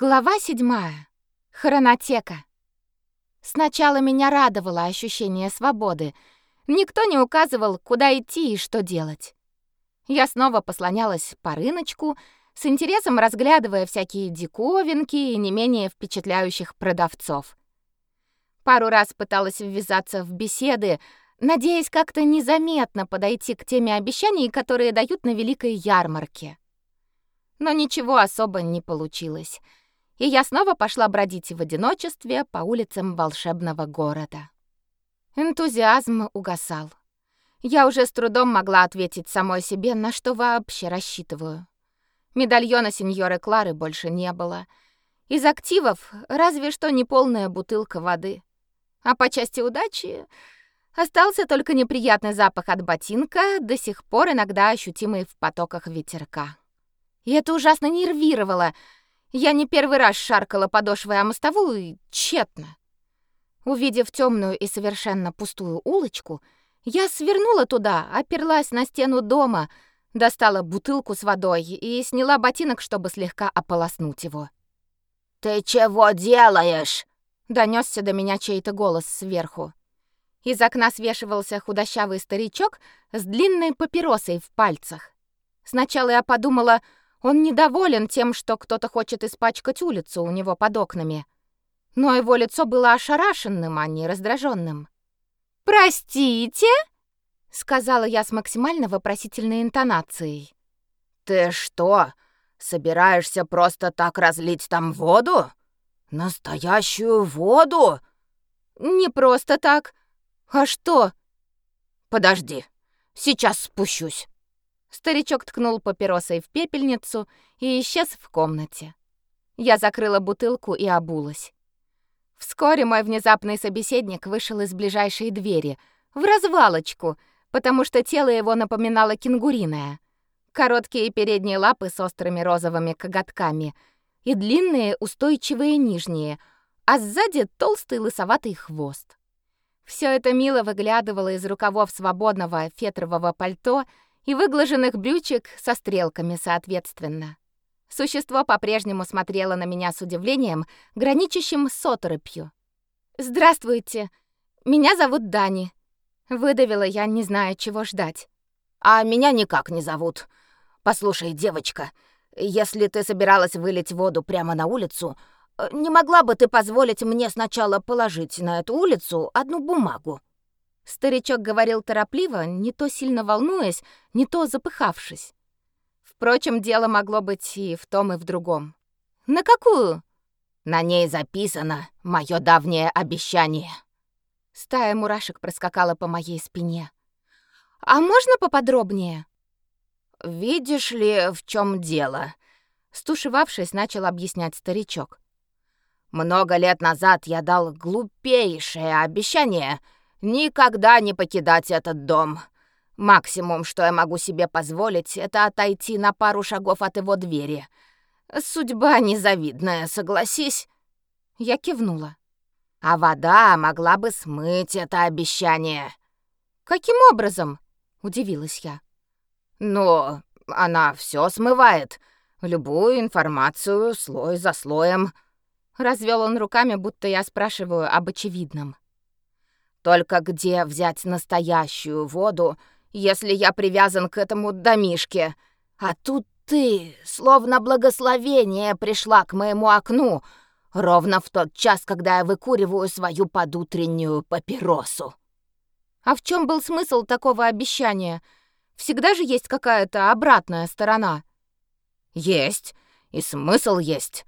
Глава седьмая. Хронотека. Сначала меня радовало ощущение свободы. Никто не указывал, куда идти и что делать. Я снова послонялась по рыночку, с интересом разглядывая всякие диковинки и не менее впечатляющих продавцов. Пару раз пыталась ввязаться в беседы, надеясь как-то незаметно подойти к теме обещаний, которые дают на великой ярмарке. Но ничего особо не получилось и я снова пошла бродить в одиночестве по улицам волшебного города. Энтузиазм угасал. Я уже с трудом могла ответить самой себе, на что вообще рассчитываю. Медальона сеньоры Клары больше не было. Из активов разве что неполная бутылка воды. А по части удачи остался только неприятный запах от ботинка, до сих пор иногда ощутимый в потоках ветерка. И это ужасно нервировало — я не первый раз шаркала подошвой о мостовую и тщетно. Увидев темную и совершенно пустую улочку, я свернула туда, оперлась на стену дома, достала бутылку с водой и сняла ботинок, чтобы слегка ополоснуть его. «Ты чего делаешь?» — донесся до меня чей-то голос сверху. Из окна свешивался худощавый старичок с длинной папиросой в пальцах. Сначала я подумала, он недоволен тем, что кто-то хочет испачкать улицу у него под окнами. Но его лицо было ошарашенным, а не раздраженным. «Простите?» — сказала я с максимально вопросительной интонацией. «Ты что, собираешься просто так разлить там воду? Настоящую воду?» «Не просто так. А что?» «Подожди, сейчас спущусь». Старичок ткнул папиросой в пепельницу и исчез в комнате. Я закрыла бутылку и обулась. Вскоре мой внезапный собеседник вышел из ближайшей двери, в развалочку, потому что тело его напоминало кенгуриное. Короткие передние лапы с острыми розовыми коготками и длинные устойчивые нижние, а сзади толстый лысоватый хвост. Все это мило выглядывало из рукавов свободного фетрового пальто и выглаженных брючек со стрелками соответственно. Существо по-прежнему смотрело на меня с удивлением, граничащим с оторопью. «Здравствуйте, меня зовут Дани», — выдавила я, не зная, чего ждать. «А меня никак не зовут. Послушай, девочка, если ты собиралась вылить воду прямо на улицу, не могла бы ты позволить мне сначала положить на эту улицу одну бумагу?» Старичок говорил торопливо, не то сильно волнуясь, не то запыхавшись. Впрочем, дело могло быть и в том, и в другом. «На какую?» «На ней записано мое давнее обещание». Стая мурашек проскакала по моей спине. «А можно поподробнее?» «Видишь ли, в чем дело?» Стушевавшись, начал объяснять старичок. «Много лет назад я дал глупейшее обещание — Никогда не покидать этот дом. Максимум, что я могу себе позволить, это отойти на пару шагов от его двери. Судьба незавидная, согласись. Я кивнула. А вода могла бы смыть это обещание. Каким образом? удивилась я. Но она все смывает, любую информацию слой за слоем. Развел он руками, будто я спрашиваю об очевидном. Только где взять настоящую воду, если я привязан к этому домишке? А тут ты, словно благословение, пришла к моему окну, ровно в тот час, когда я выкуриваю свою подутреннюю папиросу. А в чем был смысл такого обещания? Всегда же есть какая-то обратная сторона. Есть, и смысл есть.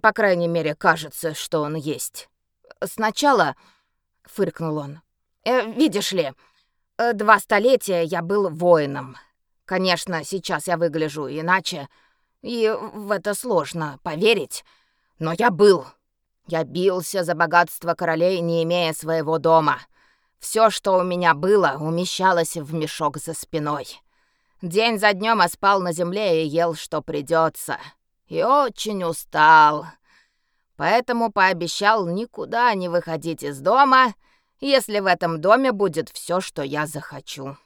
По крайней мере, кажется, что он есть. Сначала — фыркнул он. «Э, «Видишь ли, э, два столетия я был воином. Конечно, сейчас я выгляжу иначе, и в это сложно поверить, но я был. Я бился за богатство королей, не имея своего дома. Все, что у меня было, умещалось в мешок за спиной. День за днем я спал на земле и ел, что придется. И очень устал поэтому пообещал никуда не выходить из дома, если в этом доме будет все, что я захочу.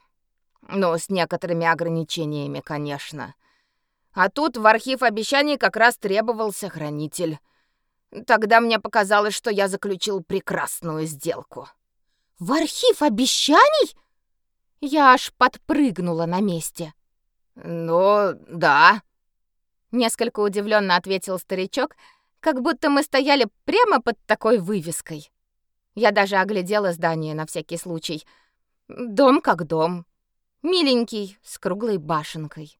Ну, с некоторыми ограничениями, конечно. А тут в архив обещаний как раз требовался хранитель. Тогда мне показалось, что я заключил прекрасную сделку. В архив обещаний? Я аж подпрыгнула на месте. Ну, да. Несколько удивленно ответил старичок, как будто мы стояли прямо под такой вывеской. Я даже оглядела здание на всякий случай. Дом как дом. Миленький, с круглой башенкой.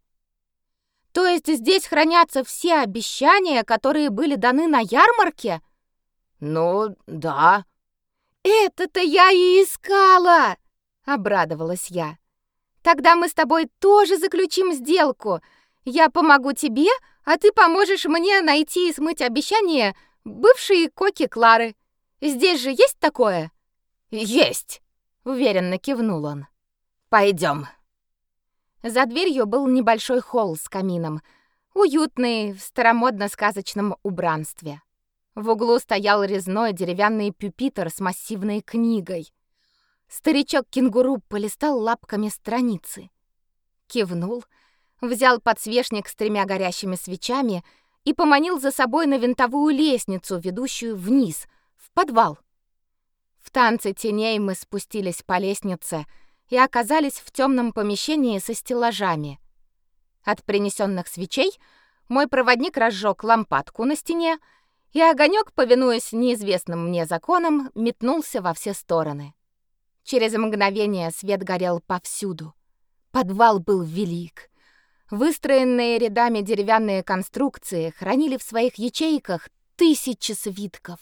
То есть здесь хранятся все обещания, которые были даны на ярмарке? Ну, да. Это-то я и искала, обрадовалась я. Тогда мы с тобой тоже заключим сделку. Я помогу тебе, а ты поможешь мне найти и смыть обещания бывшей коки Клары. Здесь же есть такое? Есть, уверенно кивнул он. Пойдем. За дверью был небольшой холл с камином, уютный в старомодно-сказочном убранстве. В углу стоял резной деревянный пюпитр с массивной книгой. Старичок-кенгуру полистал лапками страницы. Кивнул, взял подсвечник с тремя горящими свечами и поманил за собой на винтовую лестницу, ведущую вниз, в подвал. В танце теней мы спустились по лестнице и оказались в темном помещении со стеллажами. От принесенных свечей мой проводник разжег лампадку на стене, и огонек, повинуясь неизвестным мне законам, метнулся во все стороны. Через мгновение свет горел повсюду. Подвал был велик. Выстроенные рядами деревянные конструкции хранили в своих ячейках тысячи свитков.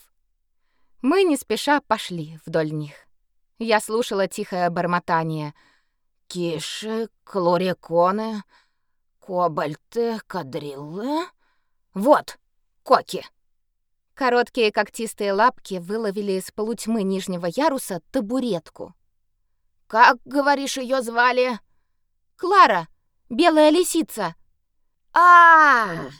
Мы не спеша пошли вдоль них. Я слушала тихое бормотание. «Киши, клориконы, кобальты, кадриллы...» «Вот, коки!» Короткие когтистые лапки выловили из полутьмы нижнего яруса табуретку. «Как, говоришь, ее звали?» «Клара, белая лисица». А, -а, -а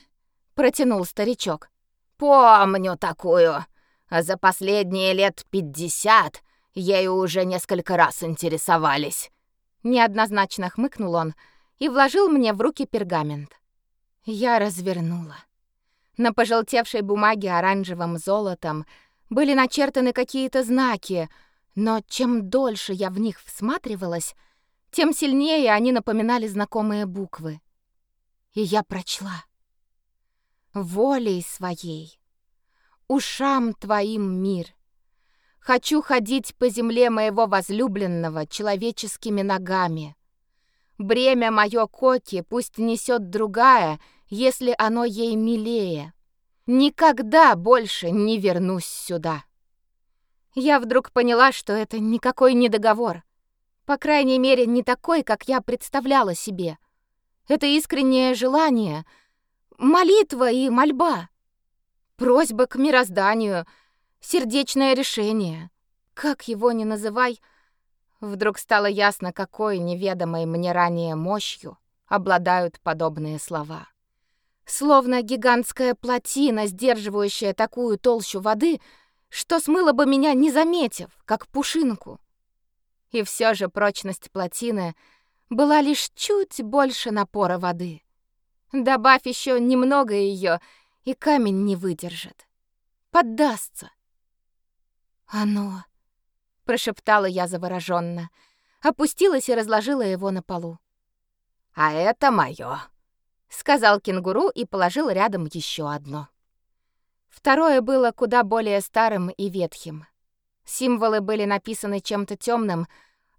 протянул старичок. «Помню такую. За последние лет пятьдесят ею уже несколько раз интересовались». Неоднозначно хмыкнул он и вложил мне в руки пергамент. Я развернула. На пожелтевшей бумаге оранжевым золотом были начертаны какие-то знаки, но чем дольше я в них всматривалась, тем сильнее они напоминали знакомые буквы. И я прочла. Волей своей, ушам твоим мир. Хочу ходить по земле моего возлюбленного человеческими ногами. Бремя мое коки пусть несет другая — если оно ей милее. Никогда больше не вернусь сюда. Я вдруг поняла, что это никакой не договор. По крайней мере, не такой, как я представляла себе. Это искреннее желание, молитва и мольба. Просьба к мирозданию, сердечное решение. Как его ни называй, вдруг стало ясно, какой неведомой мне ранее мощью обладают подобные слова. Словно гигантская плотина, сдерживающая такую толщу воды, что смыло бы меня, не заметив, как пушинку. И все же прочность плотины была лишь чуть больше напора воды. Добавь еще немного ее, и камень не выдержит. Поддастся. «Оно!» — прошептала я завороженно, опустилась и разложила его на полу. «А это мое!» сказал кенгуру и положил рядом еще одно. Второе было куда более старым и ветхим. Символы были написаны чем-то темным,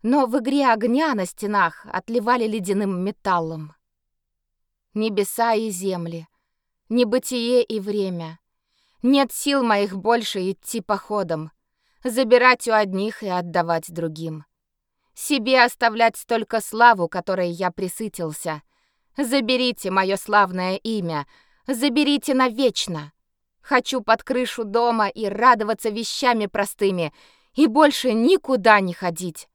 но в игре огня на стенах отливали ледяным металлом. Небеса и земли, небытие и время. Нет сил моих больше идти походом, забирать у одних и отдавать другим. Себе оставлять столько славу, которой я присытился — Заберите мое славное имя, заберите навечно. Хочу под крышу дома и радоваться вещами простыми, и больше никуда не ходить.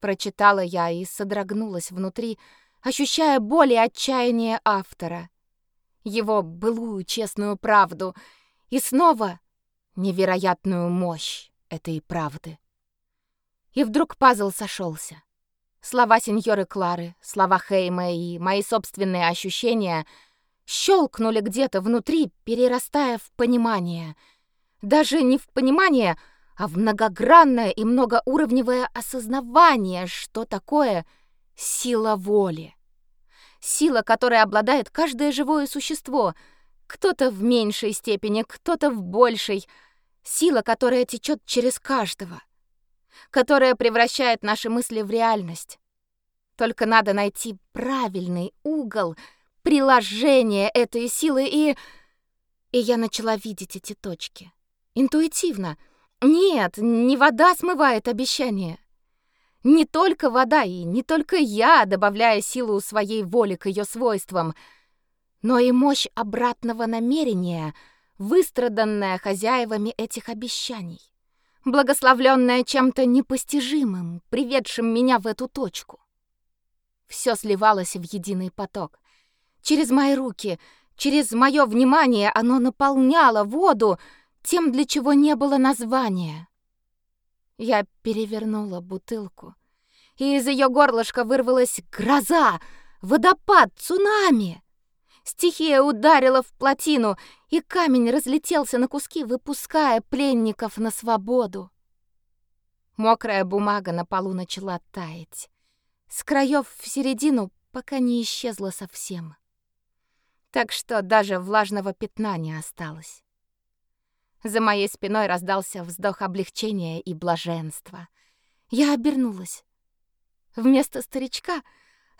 Прочитала я и содрогнулась внутри, ощущая боль и отчаяние автора. Его былую честную правду и снова невероятную мощь этой правды. И вдруг пазл сошелся. Слова сеньоры Клары, слова Хейма и мои собственные ощущения щелкнули где-то внутри, перерастая в понимание. Даже не в понимание, а в многогранное и многоуровневое осознавание, что такое сила воли. Сила, которой обладает каждое живое существо, кто-то в меньшей степени, кто-то в большей. Сила, которая течет через каждого, которая превращает наши мысли в реальность. Только надо найти правильный угол приложения этой силы и... И я начала видеть эти точки. Интуитивно. Нет, не вода смывает обещание. Не только вода и не только я, добавляя силу своей воли к ее свойствам, но и мощь обратного намерения, выстраданная хозяевами этих обещаний, благословленная чем-то непостижимым, приведшим меня в эту точку. Все сливалось в единый поток. Через мои руки, через мое внимание оно наполняло воду тем, для чего не было названия. Я перевернула бутылку, и из ее горлышка вырвалась гроза, водопад, цунами. Стихия ударила в плотину, и камень разлетелся на куски, выпуская пленников на свободу. Мокрая бумага на полу начала таять. С краев в середину, пока не исчезла совсем. Так что даже влажного пятна не осталось. За моей спиной раздался вздох облегчения и блаженства. Я обернулась. Вместо старичка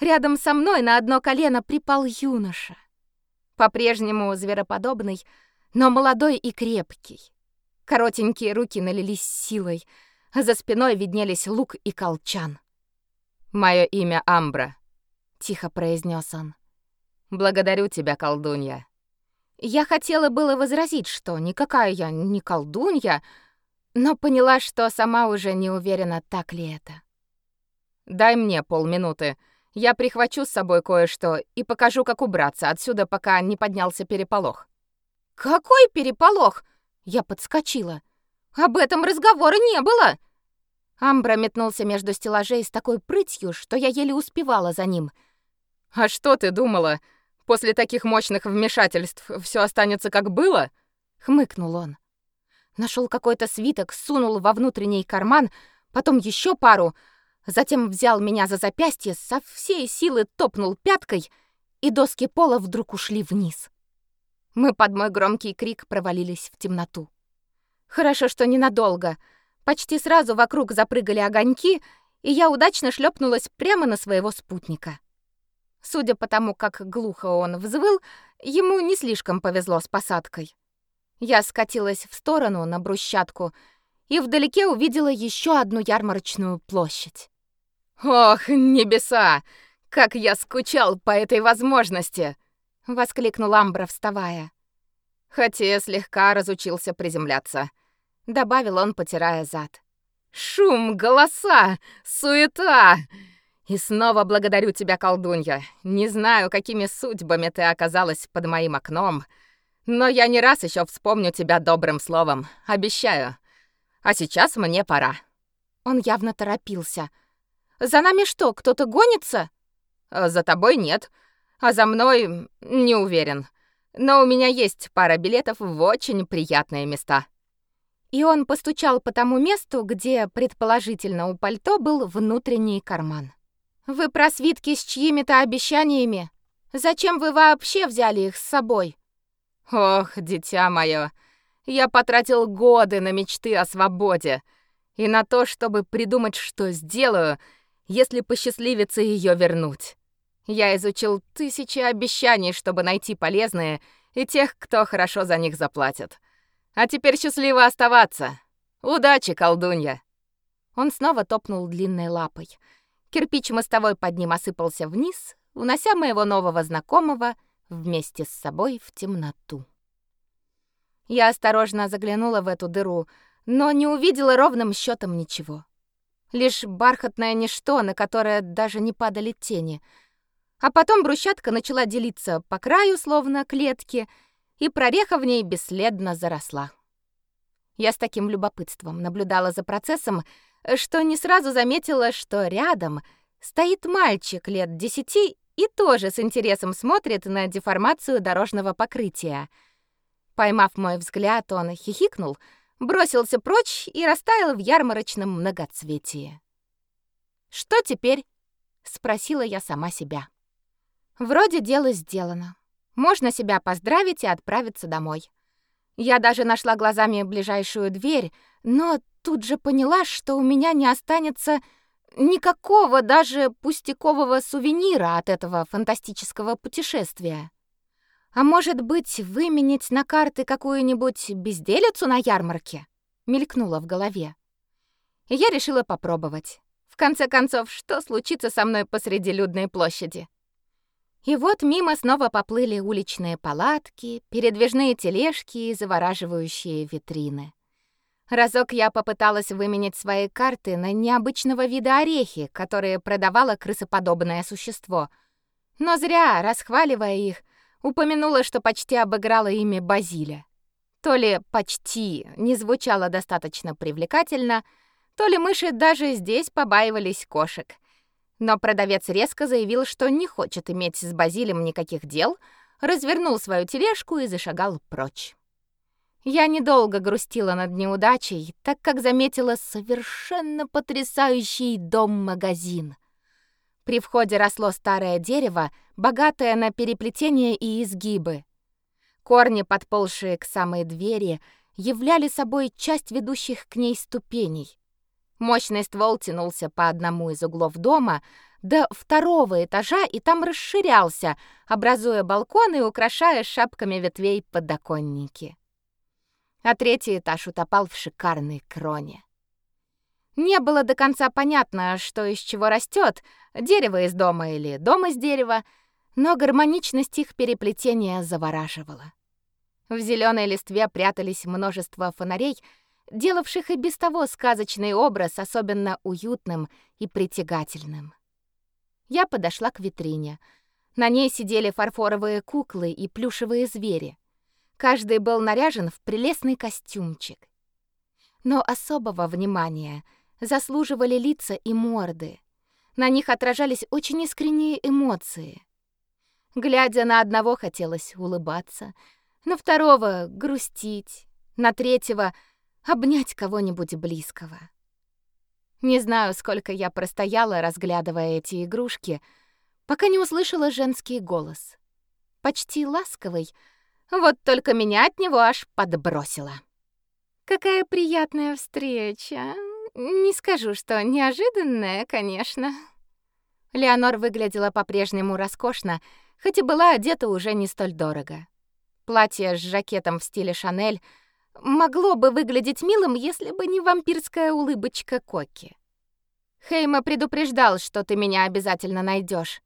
рядом со мной на одно колено припал юноша. По-прежнему звероподобный, но молодой и крепкий. Коротенькие руки налились силой, а за спиной виднелись лук и колчан. «Мое имя Амбра», — тихо произнес он. «Благодарю тебя, колдунья». Я хотела было возразить, что никакая я не колдунья, но поняла, что сама уже не уверена, так ли это. «Дай мне полминуты. Я прихвачу с собой кое-что и покажу, как убраться отсюда, пока не поднялся переполох». «Какой переполох?» Я подскочила. «Об этом разговора не было!» Амбра метнулся между стеллажей с такой прытью, что я еле успевала за ним. «А что ты думала?» После таких мощных вмешательств все останется как было?» — хмыкнул он. Нашел какой-то свиток, сунул во внутренний карман, потом еще пару, затем взял меня за запястье, со всей силы топнул пяткой, и доски пола вдруг ушли вниз. Мы под мой громкий крик провалились в темноту. Хорошо, что ненадолго. Почти сразу вокруг запрыгали огоньки, и я удачно шлепнулась прямо на своего спутника. Судя по тому, как глухо он взвыл, ему не слишком повезло с посадкой. Я скатилась в сторону на брусчатку и вдалеке увидела еще одну ярмарочную площадь. «Ох, небеса! Как я скучал по этой возможности!» — воскликнул Амбра, вставая. «Хотя слегка разучился приземляться», — добавил он, потирая зад. «Шум, голоса, суета! И снова благодарю тебя, колдунья. Не знаю, какими судьбами ты оказалась под моим окном, но я не раз еще вспомню тебя добрым словом, обещаю. А сейчас мне пора. Он явно торопился. За нами что, кто-то гонится? За тобой нет, а за мной не уверен. Но у меня есть пара билетов в очень приятные места. И он постучал по тому месту, где, предположительно, у пальто был внутренний карман. Вы про свитки с чьими-то обещаниями? Зачем вы вообще взяли их с собой? Ох, дитя мое, я потратил годы на мечты о свободе и на то, чтобы придумать, что сделаю, если посчастливится ее вернуть. Я изучил тысячи обещаний, чтобы найти полезные и тех, кто хорошо за них заплатит. А теперь счастливо оставаться. Удачи, колдунья. Он снова топнул длинной лапой. Кирпич мостовой под ним осыпался вниз, унося моего нового знакомого вместе с собой в темноту. Я осторожно заглянула в эту дыру, но не увидела ровным счетом ничего. Лишь бархатное ничто, на которое даже не падали тени. А потом брусчатка начала делиться по краю, словно клетки, и прореха в ней бесследно заросла. Я с таким любопытством наблюдала за процессом, что не сразу заметила, что рядом стоит мальчик лет десяти и тоже с интересом смотрит на деформацию дорожного покрытия. Поймав мой взгляд, он хихикнул, бросился прочь и растаял в ярмарочном многоцветии. «Что теперь?» — спросила я сама себя. Вроде дело сделано. Можно себя поздравить и отправиться домой. Я даже нашла глазами ближайшую дверь, но тут же поняла, что у меня не останется никакого даже пустякового сувенира от этого фантастического путешествия. А может быть, выменить на карты какую-нибудь безделицу на ярмарке? Мелькнуло в голове. И я решила попробовать. В конце концов, что случится со мной посреди людной площади? И вот мимо снова поплыли уличные палатки, передвижные тележки и завораживающие витрины. Разок я попыталась выменять свои карты на необычного вида орехи, которые продавало крысоподобное существо. Но зря, расхваливая их, упомянула, что почти обыграла ими Базиля. То ли «почти» не звучало достаточно привлекательно, то ли мыши даже здесь побаивались кошек — но продавец резко заявил, что не хочет иметь с Базилем никаких дел, развернул свою тележку и зашагал прочь. Я недолго грустила над неудачей, так как заметила совершенно потрясающий дом-магазин. При входе росло старое дерево, богатое на переплетения и изгибы. Корни, подползшие к самой двери, являли собой часть ведущих к ней ступеней. Мощный ствол тянулся по одному из углов дома до второго этажа и там расширялся, образуя балконы и украшая шапками ветвей подоконники. А третий этаж утопал в шикарной кроне. Не было до конца понятно, что из чего растет, дерево из дома или дом из дерева, но гармоничность их переплетения завораживала. В зеленой листве прятались множество фонарей — делавших и без того сказочный образ особенно уютным и притягательным. Я подошла к витрине. На ней сидели фарфоровые куклы и плюшевые звери. Каждый был наряжен в прелестный костюмчик. Но особого внимания заслуживали лица и морды. На них отражались очень искренние эмоции. Глядя на одного, хотелось улыбаться, на второго — грустить, на третьего — обнять кого-нибудь близкого. Не знаю, сколько я простояла, разглядывая эти игрушки, пока не услышала женский голос. Почти ласковый, вот только меня от него аж подбросило. Какая приятная встреча. Не скажу, что неожиданная, конечно. Леонор выглядела по-прежнему роскошно, хоть и была одета уже не столь дорого. Платье с жакетом в стиле Шанель — могло бы выглядеть милым, если бы не вампирская улыбочка Коки. Хейма предупреждал, что ты меня обязательно найдешь.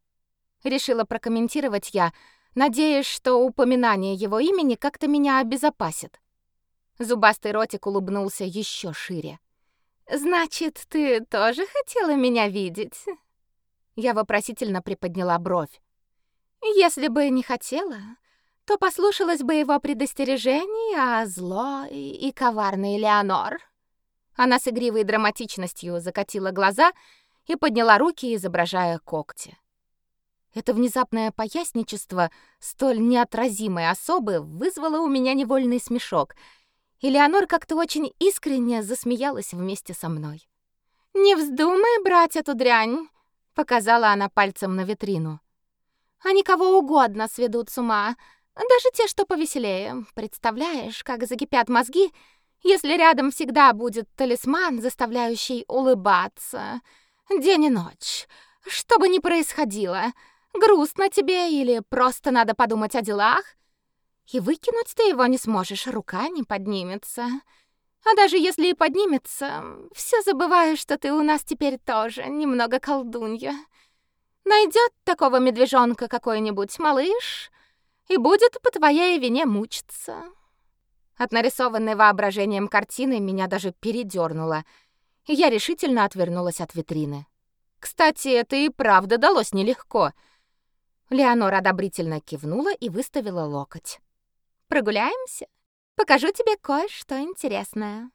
Решила прокомментировать я, надеясь, что упоминание его имени как-то меня обезопасит. Зубастый ротик улыбнулся еще шире. Значит, ты тоже хотела меня видеть? Я вопросительно приподняла бровь. Если бы не хотела, то послушалась бы его предостережений, а зло и, и Леонор. Она с игривой драматичностью закатила глаза и подняла руки, изображая когти. Это внезапное поясничество столь неотразимой особы вызвало у меня невольный смешок, и Леонор как-то очень искренне засмеялась вместе со мной. «Не вздумай брать эту дрянь», — показала она пальцем на витрину. «Они кого угодно сведут с ума, даже те, что повеселее. Представляешь, как закипят мозги, если рядом всегда будет талисман, заставляющий улыбаться. День и ночь. Что бы ни происходило, грустно тебе или просто надо подумать о делах, и выкинуть ты его не сможешь, рука не поднимется. А даже если и поднимется, все забываю, что ты у нас теперь тоже немного колдунья. Найдет такого медвежонка какой-нибудь малыш — и будет по твоей вине мучиться. От нарисованной воображением картины меня даже передёрнуло, и я решительно отвернулась от витрины. Кстати, это и правда далось нелегко. Леонора одобрительно кивнула и выставила локоть. Прогуляемся? Покажу тебе кое-что интересное.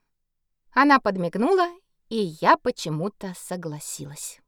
Она подмигнула, и я почему-то согласилась.